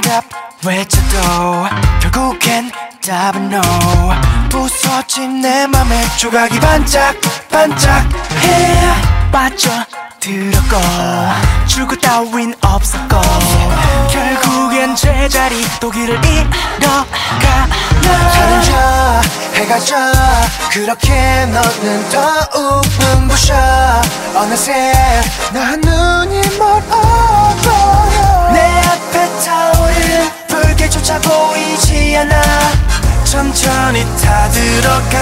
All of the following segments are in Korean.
대답 외쳐도 결국엔 답은 no. 부서진 내 맘에 조각이 반짝반짝해 빠져들었고 출구 따윈 없었고 결국엔 제자리 또기를 잃어가 사랑자 해가 져 그렇게 너는 더욱 눈부셔. 어느새 나 한눈이 불길조차 보이지 않아 천천히 타들어가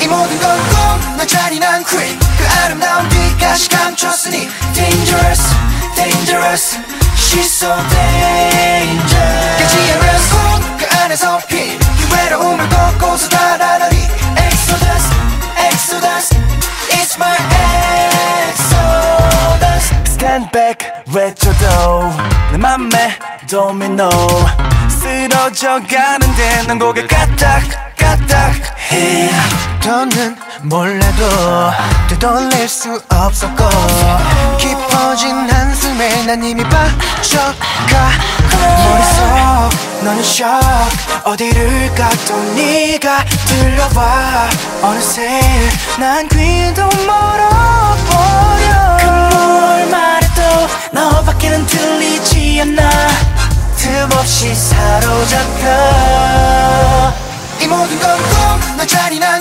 이 모든 건꿈너 잔인한 queen 그 아름다운 빛까지 감췄으니 dangerous dangerous she's so dangerous 않는 꿈그 안에서 핀이 외로움을 걷고서 달아나니 exodus exodus it's my exodus Stand back 외쳐도 내 맘에 도미노 쓰러져 가는데 난 고개 까딱 까딱 해 더는 몰라도 되돌릴 수 없었고 깊어진 한숨에 난 이미 빠져가 머릿속 너는 쇼 어디를 가도 네가 들려와. 어느새 난 귀도 멀어버려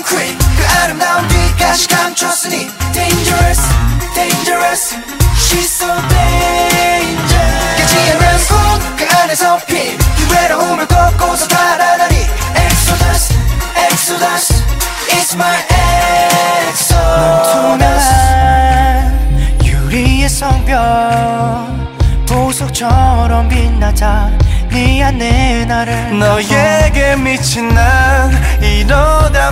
queen. 그 아름다운 빛까지 감췄으니 dangerous dangerous. She's so dangerous. 깨지 않는 꿈그 안에서 핀이 외로움을 걷고서 달아나니 exodus exodus. It's my exodus. 유리의 성벽 보석처럼 빛나자 네 안에 나를 너에게 미친 난 이러다